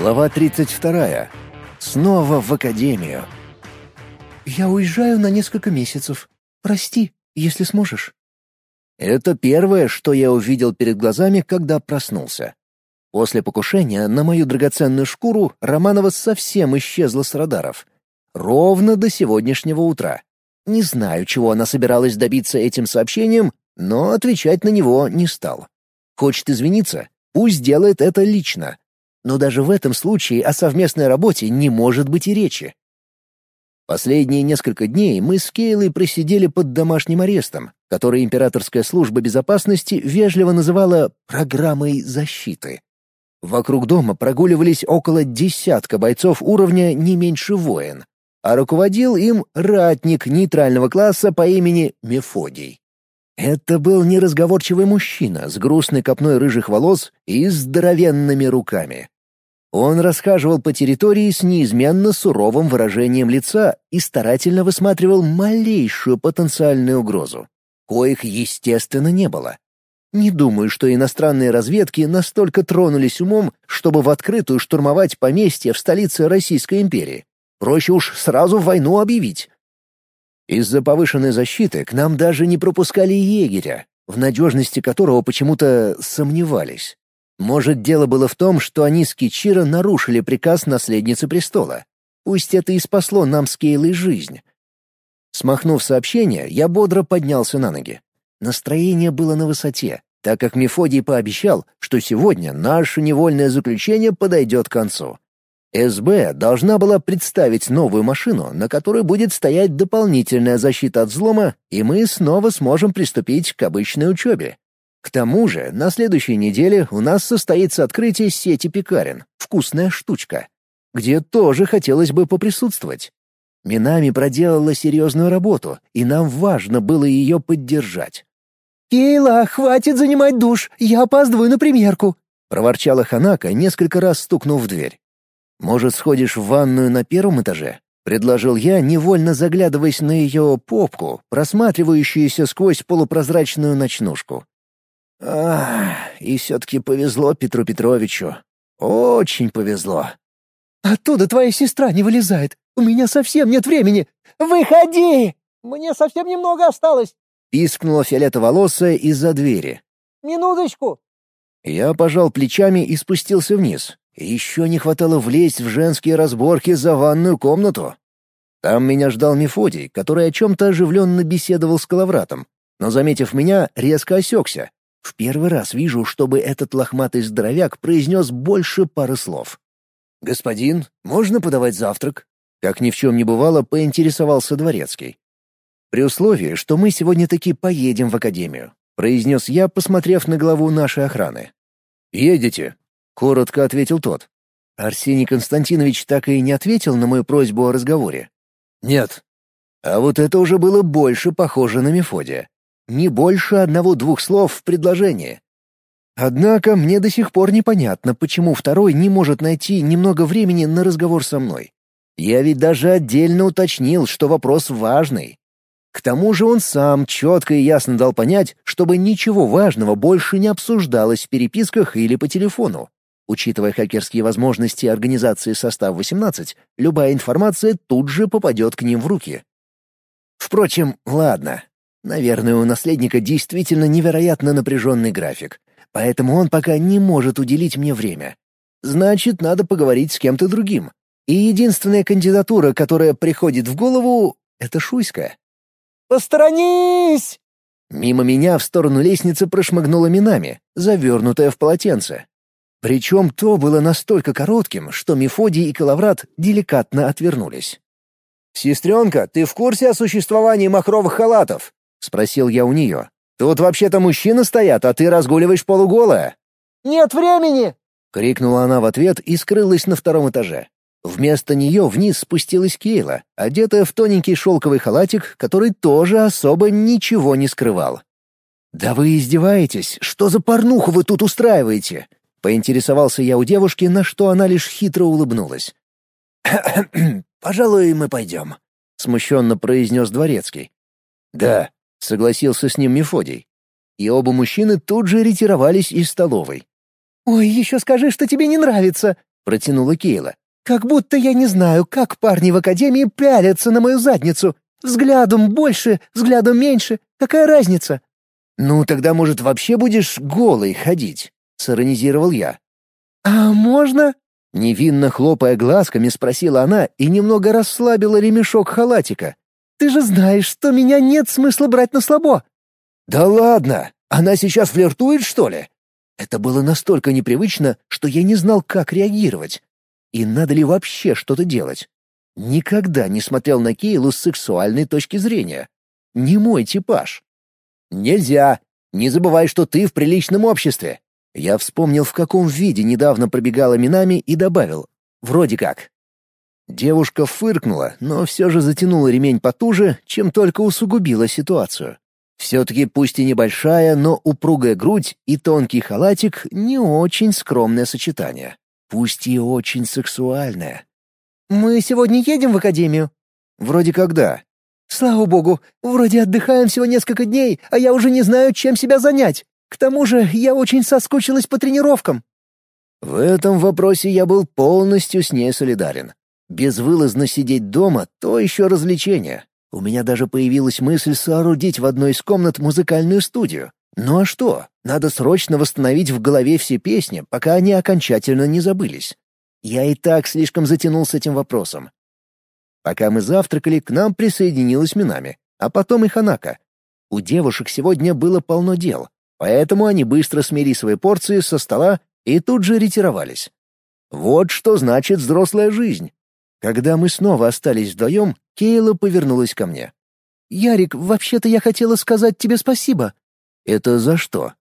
Глава 32. Снова в академию. «Я уезжаю на несколько месяцев. Прости, если сможешь». Это первое, что я увидел перед глазами, когда проснулся. После покушения на мою драгоценную шкуру Романова совсем исчезла с радаров. Ровно до сегодняшнего утра. Не знаю, чего она собиралась добиться этим сообщением, но отвечать на него не стал. Хочет извиниться? Пусть делает это лично. Но даже в этом случае о совместной работе не может быть и речи. Последние несколько дней мы с Кейлой просидели под домашним арестом, который императорская служба безопасности вежливо называла «программой защиты». Вокруг дома прогуливались около десятка бойцов уровня не меньше воин, а руководил им ратник нейтрального класса по имени Мефодий. Это был неразговорчивый мужчина с грустной копной рыжих волос и здоровенными руками. Он расхаживал по территории с неизменно суровым выражением лица и старательно высматривал малейшую потенциальную угрозу. Коих, естественно, не было. Не думаю, что иностранные разведки настолько тронулись умом, чтобы в открытую штурмовать поместье в столице Российской империи. Проще уж сразу войну объявить. Из-за повышенной защиты к нам даже не пропускали егеря, в надежности которого почему-то сомневались. Может, дело было в том, что они с Кичиро нарушили приказ наследницы престола. Пусть это и спасло нам с Кейлой жизнь. Смахнув сообщение, я бодро поднялся на ноги. Настроение было на высоте, так как Мефодий пообещал, что сегодня наше невольное заключение подойдет к концу. СБ должна была представить новую машину, на которой будет стоять дополнительная защита от взлома, и мы снова сможем приступить к обычной учебе. К тому же, на следующей неделе у нас состоится открытие сети пекарен «Вкусная штучка», где тоже хотелось бы поприсутствовать. Минами проделала серьезную работу, и нам важно было ее поддержать. «Кейла, хватит занимать душ, я опаздываю на примерку», — проворчала Ханака, несколько раз стукнув в дверь. «Может, сходишь в ванную на первом этаже?» — предложил я, невольно заглядываясь на ее попку, просматривающуюся сквозь полупрозрачную ночнушку. Ах, и все-таки повезло Петру Петровичу. Очень повезло. «Оттуда твоя сестра не вылезает. У меня совсем нет времени. Выходи! Мне совсем немного осталось!» Пискнула фиолетоволосая из-за двери. «Минуточку!» Я пожал плечами и спустился вниз. Еще не хватало влезть в женские разборки за ванную комнату. Там меня ждал Мефодий, который о чем-то оживленно беседовал с Калавратом, но, заметив меня, резко осекся, в первый раз вижу, чтобы этот лохматый здоровяк произнес больше пары слов. «Господин, можно подавать завтрак?» Как ни в чем не бывало, поинтересовался Дворецкий. «При условии, что мы сегодня таки поедем в академию», — произнес я, посмотрев на главу нашей охраны. «Едете?» — коротко ответил тот. Арсений Константинович так и не ответил на мою просьбу о разговоре. «Нет». А вот это уже было больше похоже на Мефодия не больше одного-двух слов в предложении. Однако мне до сих пор непонятно, почему второй не может найти немного времени на разговор со мной. Я ведь даже отдельно уточнил, что вопрос важный. К тому же он сам четко и ясно дал понять, чтобы ничего важного больше не обсуждалось в переписках или по телефону. Учитывая хакерские возможности организации «Состав-18», любая информация тут же попадет к ним в руки. Впрочем, ладно, Наверное, у наследника действительно невероятно напряженный график, поэтому он пока не может уделить мне время. Значит, надо поговорить с кем-то другим. И единственная кандидатура, которая приходит в голову, — это Шуйска. «Посторонись!» Мимо меня в сторону лестницы прошмыгнула Минами, завернутая в полотенце. Причем то было настолько коротким, что Мефодий и Калаврат деликатно отвернулись. «Сестренка, ты в курсе о существовании махровых халатов?» — спросил я у нее. «Тут вообще-то мужчины стоят, а ты разгуливаешь полуголая». «Нет времени!» — крикнула она в ответ и скрылась на втором этаже. Вместо нее вниз спустилась Кейла, одетая в тоненький шелковый халатик, который тоже особо ничего не скрывал. «Да вы издеваетесь? Что за порнуху вы тут устраиваете?» — поинтересовался я у девушки, на что она лишь хитро улыбнулась. «Пожалуй, мы пойдем», — смущенно произнес Дворецкий. «Да, — согласился с ним Мефодий. И оба мужчины тут же ретировались из столовой. «Ой, еще скажи, что тебе не нравится!» — протянула Кейла. «Как будто я не знаю, как парни в академии пялятся на мою задницу. Взглядом больше, взглядом меньше. Какая разница?» «Ну, тогда, может, вообще будешь голой ходить?» — сиронизировал я. «А можно?» Невинно хлопая глазками, спросила она и немного расслабила ремешок халатика. «Ты же знаешь, что меня нет смысла брать на слабо». «Да ладно! Она сейчас флиртует, что ли?» Это было настолько непривычно, что я не знал, как реагировать. И надо ли вообще что-то делать. Никогда не смотрел на Кейлу с сексуальной точки зрения. Не мой типаж. «Нельзя! Не забывай, что ты в приличном обществе!» Я вспомнил, в каком виде недавно пробегала Минами и добавил «вроде как». Девушка фыркнула, но все же затянула ремень потуже, чем только усугубила ситуацию. Все-таки пусть и небольшая, но упругая грудь и тонкий халатик — не очень скромное сочетание. Пусть и очень сексуальное. «Мы сегодня едем в академию?» «Вроде когда?» «Слава богу, вроде отдыхаем всего несколько дней, а я уже не знаю, чем себя занять. К тому же я очень соскучилась по тренировкам». В этом вопросе я был полностью с ней солидарен. Безвылазно сидеть дома — то еще развлечение. У меня даже появилась мысль соорудить в одной из комнат музыкальную студию. Ну а что? Надо срочно восстановить в голове все песни, пока они окончательно не забылись. Я и так слишком затянул с этим вопросом. Пока мы завтракали, к нам присоединилась Минами, а потом и Ханака. У девушек сегодня было полно дел. Поэтому они быстро смели свои порции со стола и тут же ретировались. Вот что значит взрослая жизнь. Когда мы снова остались вдвоем, Кейла повернулась ко мне. «Ярик, вообще-то я хотела сказать тебе спасибо». «Это за что?»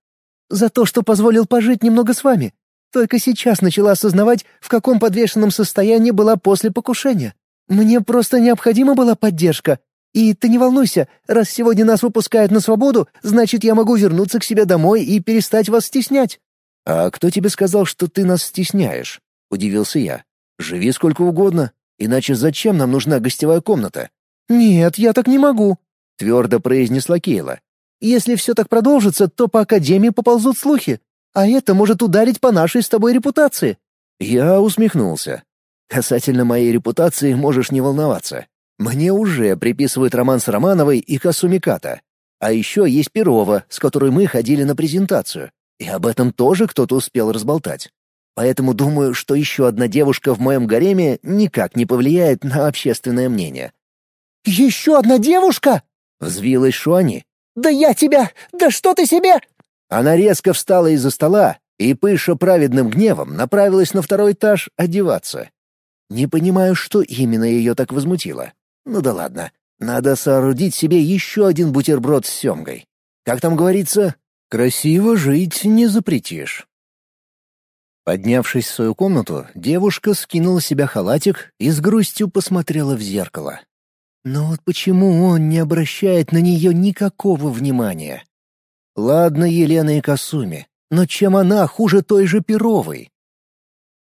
«За то, что позволил пожить немного с вами. Только сейчас начала осознавать, в каком подвешенном состоянии была после покушения. Мне просто необходима была поддержка, и ты не волнуйся, раз сегодня нас выпускают на свободу, значит, я могу вернуться к себе домой и перестать вас стеснять». «А кто тебе сказал, что ты нас стесняешь?» — удивился я. «Живи сколько угодно, иначе зачем нам нужна гостевая комната?» «Нет, я так не могу», — твердо произнесла Кейла. «Если все так продолжится, то по Академии поползут слухи, а это может ударить по нашей с тобой репутации». Я усмехнулся. «Касательно моей репутации можешь не волноваться. Мне уже приписывают роман с Романовой и Касумиката. А еще есть Перова, с которой мы ходили на презентацию. И об этом тоже кто-то успел разболтать. Поэтому думаю, что еще одна девушка в моем гареме никак не повлияет на общественное мнение. «Еще одна девушка?» — взвилась Шуани. «Да я тебя! Да что ты себе!» Она резко встала из-за стола и, пыша праведным гневом, направилась на второй этаж одеваться. Не понимаю, что именно ее так возмутило. Ну да ладно. Надо соорудить себе еще один бутерброд с семгой. Как там говорится, красиво жить не запретишь. Поднявшись в свою комнату, девушка скинула себя халатик и с грустью посмотрела в зеркало. Но вот почему он не обращает на нее никакого внимания? Ладно, Елена и Касуми, но чем она хуже той же Перовой?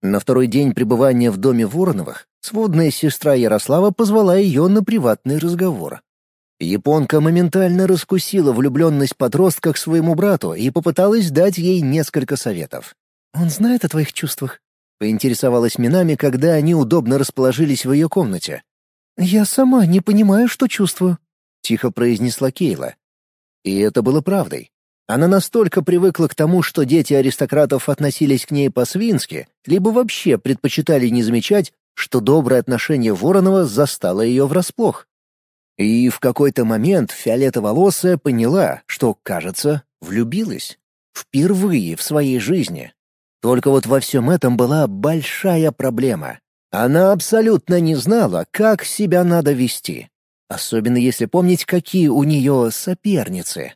На второй день пребывания в доме Вороновых сводная сестра Ярослава позвала ее на приватный разговор. Японка моментально раскусила влюбленность подростка к своему брату и попыталась дать ей несколько советов. «Он знает о твоих чувствах?» — поинтересовалась Минами, когда они удобно расположились в ее комнате. «Я сама не понимаю, что чувствую», — тихо произнесла Кейла. И это было правдой. Она настолько привыкла к тому, что дети аристократов относились к ней по-свински, либо вообще предпочитали не замечать, что доброе отношение Воронова застало ее врасплох. И в какой-то момент фиолетоволосая поняла, что, кажется, влюбилась. Впервые в своей жизни. Только вот во всем этом была большая проблема. Она абсолютно не знала, как себя надо вести. Особенно если помнить, какие у нее соперницы.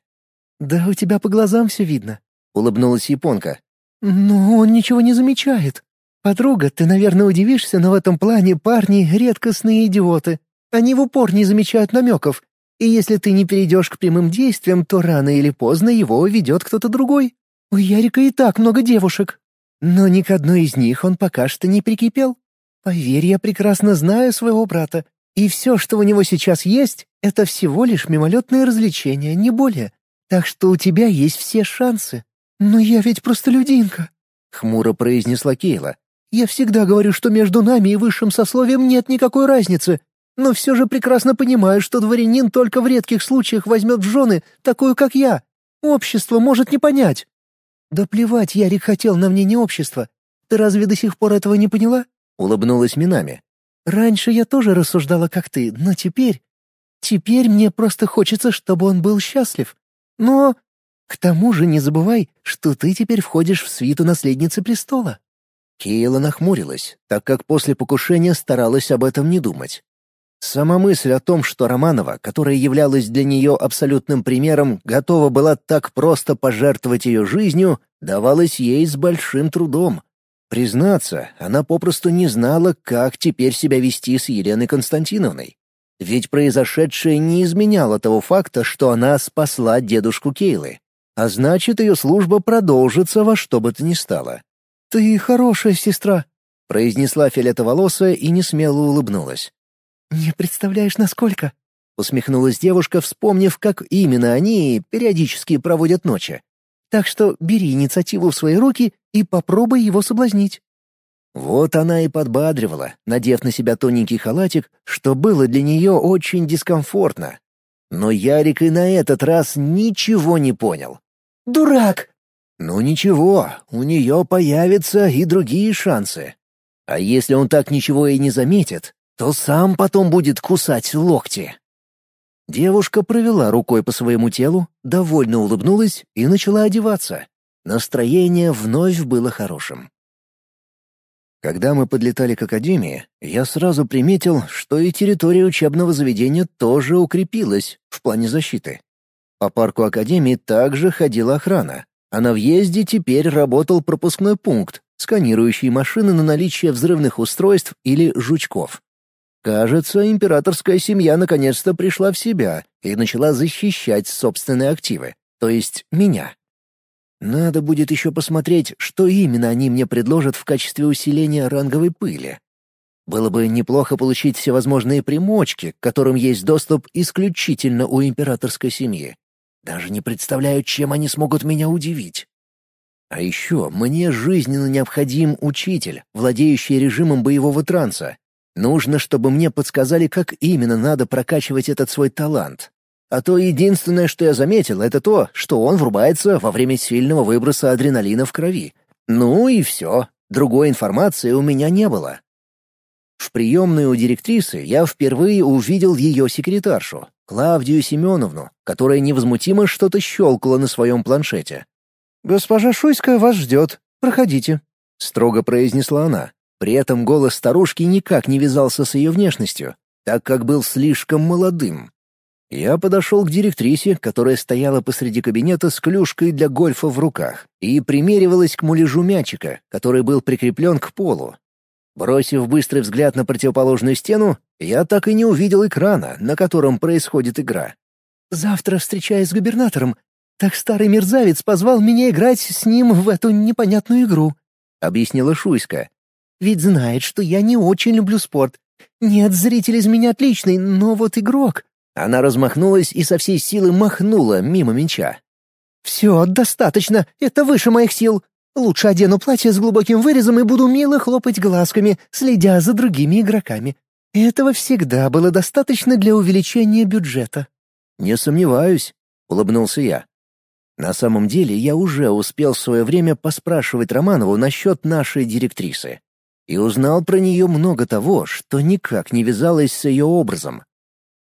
«Да у тебя по глазам все видно», — улыбнулась японка. «Но он ничего не замечает. Подруга, ты, наверное, удивишься, но в этом плане парни — редкостные идиоты. Они в упор не замечают намеков. И если ты не перейдешь к прямым действиям, то рано или поздно его ведет кто-то другой. У Ярика и так много девушек. Но ни к одной из них он пока что не прикипел. Поверь, я прекрасно знаю своего брата. И все, что у него сейчас есть, это всего лишь мимолетное развлечение, не более. Так что у тебя есть все шансы. Но я ведь просто людинка, — хмуро произнесла Кейла. Я всегда говорю, что между нами и высшим сословием нет никакой разницы, но все же прекрасно понимаю, что дворянин только в редких случаях возьмет в жены такую, как я. Общество может не понять». «Да плевать, Ярик хотел на мнение общества. Ты разве до сих пор этого не поняла?» — улыбнулась Минами. «Раньше я тоже рассуждала, как ты, но теперь... Теперь мне просто хочется, чтобы он был счастлив. Но к тому же не забывай, что ты теперь входишь в свиту наследницы престола». Кейла нахмурилась, так как после покушения старалась об этом не думать. Сама мысль о том, что Романова, которая являлась для нее абсолютным примером, готова была так просто пожертвовать ее жизнью, давалась ей с большим трудом. Признаться, она попросту не знала, как теперь себя вести с Еленой Константиновной. Ведь произошедшее не изменяло того факта, что она спасла дедушку Кейлы. А значит, ее служба продолжится во что бы то ни стало. «Ты хорошая сестра», — произнесла фиолетоволосая и несмело улыбнулась. «Не представляешь, насколько...» — усмехнулась девушка, вспомнив, как именно они периодически проводят ночи. «Так что бери инициативу в свои руки и попробуй его соблазнить». Вот она и подбадривала, надев на себя тоненький халатик, что было для нее очень дискомфортно. Но Ярик и на этот раз ничего не понял. «Дурак!» «Ну ничего, у нее появятся и другие шансы. А если он так ничего и не заметит, то сам потом будет кусать локти. Девушка провела рукой по своему телу, довольно улыбнулась и начала одеваться. Настроение вновь было хорошим. Когда мы подлетали к академии, я сразу приметил, что и территория учебного заведения тоже укрепилась в плане защиты. По парку академии также ходила охрана, а на въезде теперь работал пропускной пункт, сканирующий машины на наличие взрывных устройств или жучков. Кажется, императорская семья наконец-то пришла в себя и начала защищать собственные активы, то есть меня. Надо будет еще посмотреть, что именно они мне предложат в качестве усиления ранговой пыли. Было бы неплохо получить всевозможные примочки, к которым есть доступ исключительно у императорской семьи. Даже не представляю, чем они смогут меня удивить. А еще мне жизненно необходим учитель, владеющий режимом боевого транса, Нужно, чтобы мне подсказали, как именно надо прокачивать этот свой талант. А то единственное, что я заметил, это то, что он врубается во время сильного выброса адреналина в крови. Ну и все. Другой информации у меня не было. В приемной у директрисы я впервые увидел ее секретаршу, Клавдию Семеновну, которая невозмутимо что-то щелкала на своем планшете. «Госпожа Шуйская вас ждет. Проходите», — строго произнесла она. При этом голос старушки никак не вязался с ее внешностью, так как был слишком молодым. Я подошел к директрисе, которая стояла посреди кабинета с клюшкой для гольфа в руках и примеривалась к муляжу мячика, который был прикреплен к полу. Бросив быстрый взгляд на противоположную стену, я так и не увидел экрана, на котором происходит игра. «Завтра встречаюсь с губернатором. Так старый мерзавец позвал меня играть с ним в эту непонятную игру», — объяснила Шуйска. Ведь знает, что я не очень люблю спорт. Нет, зритель из меня отличный, но вот игрок...» Она размахнулась и со всей силы махнула мимо мяча. «Все, достаточно, это выше моих сил. Лучше одену платье с глубоким вырезом и буду мило хлопать глазками, следя за другими игроками. Этого всегда было достаточно для увеличения бюджета». «Не сомневаюсь», — улыбнулся я. На самом деле я уже успел в свое время поспрашивать Романову насчет нашей директрисы и узнал про нее много того, что никак не вязалось с ее образом.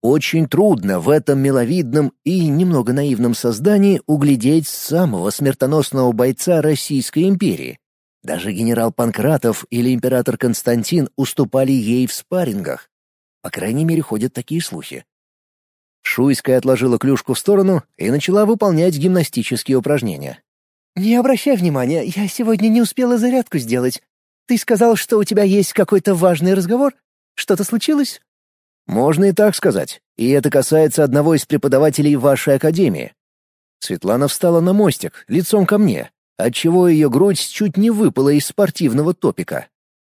Очень трудно в этом миловидном и немного наивном создании углядеть самого смертоносного бойца Российской империи. Даже генерал Панкратов или император Константин уступали ей в спаррингах. По крайней мере, ходят такие слухи. Шуйская отложила клюшку в сторону и начала выполнять гимнастические упражнения. «Не обращай внимания, я сегодня не успела зарядку сделать. Ты сказал, что у тебя есть какой-то важный разговор? Что-то случилось?» «Можно и так сказать. И это касается одного из преподавателей вашей академии». Светлана встала на мостик, лицом ко мне, отчего ее грудь чуть не выпала из спортивного топика.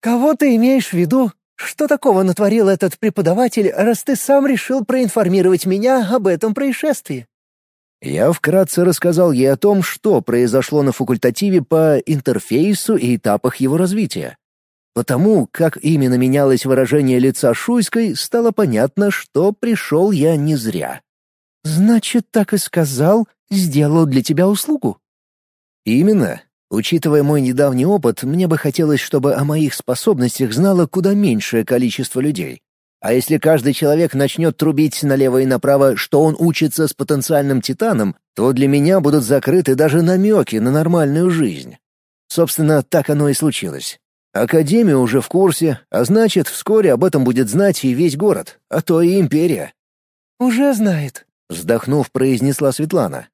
«Кого ты имеешь в виду? Что такого натворил этот преподаватель, раз ты сам решил проинформировать меня об этом происшествии?» Я вкратце рассказал ей о том, что произошло на факультативе по интерфейсу и этапах его развития. Потому, как именно менялось выражение лица Шуйской, стало понятно, что пришел я не зря. «Значит, так и сказал, сделал для тебя услугу?» «Именно. Учитывая мой недавний опыт, мне бы хотелось, чтобы о моих способностях знало куда меньшее количество людей. А если каждый человек начнет трубить налево и направо, что он учится с потенциальным титаном, то для меня будут закрыты даже намеки на нормальную жизнь. Собственно, так оно и случилось. Академия уже в курсе, а значит, вскоре об этом будет знать и весь город, а то и империя. «Уже знает», — вздохнув, произнесла Светлана.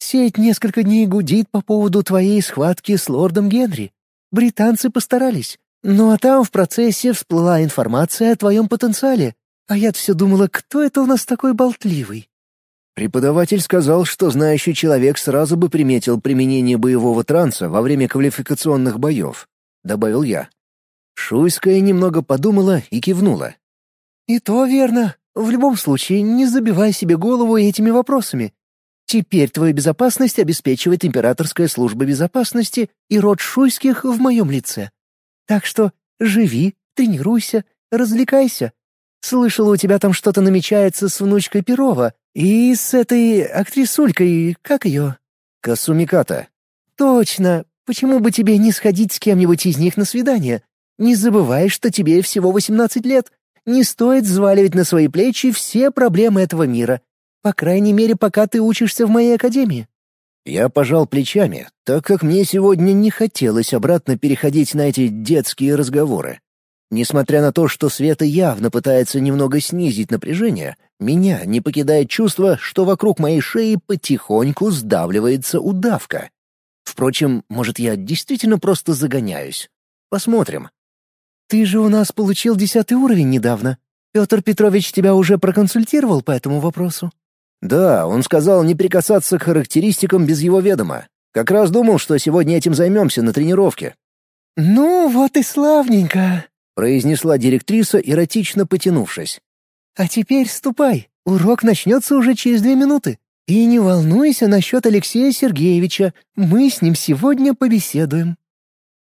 «Сеть несколько дней гудит по поводу твоей схватки с лордом Генри. Британцы постарались. Ну а там в процессе всплыла информация о твоем потенциале. А я все думала, кто это у нас такой болтливый?» Преподаватель сказал, что знающий человек сразу бы приметил применение боевого транса во время квалификационных боев. — добавил я. Шуйская немного подумала и кивнула. «И то верно. В любом случае, не забивай себе голову этими вопросами. Теперь твою безопасность обеспечивает Императорская служба безопасности и род Шуйских в моем лице. Так что живи, тренируйся, развлекайся. Слышала, у тебя там что-то намечается с внучкой Перова и с этой актрисулькой, как ее?» «Касумиката». «Точно. Почему бы тебе не сходить с кем-нибудь из них на свидание? Не забывай, что тебе всего 18 лет. Не стоит взваливать на свои плечи все проблемы этого мира. По крайней мере, пока ты учишься в моей академии». Я пожал плечами, так как мне сегодня не хотелось обратно переходить на эти детские разговоры. Несмотря на то, что Света явно пытается немного снизить напряжение, меня не покидает чувство, что вокруг моей шеи потихоньку сдавливается удавка. Впрочем, может, я действительно просто загоняюсь. Посмотрим. «Ты же у нас получил десятый уровень недавно. Петр Петрович тебя уже проконсультировал по этому вопросу?» «Да, он сказал не прикасаться к характеристикам без его ведома. Как раз думал, что сегодня этим займемся на тренировке». «Ну, вот и славненько», — произнесла директриса, эротично потянувшись. «А теперь ступай. Урок начнется уже через две минуты. И не волнуйся насчет Алексея Сергеевича, мы с ним сегодня побеседуем».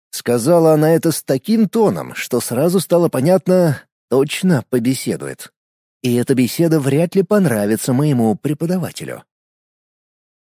Сказала она это с таким тоном, что сразу стало понятно, точно побеседует. И эта беседа вряд ли понравится моему преподавателю.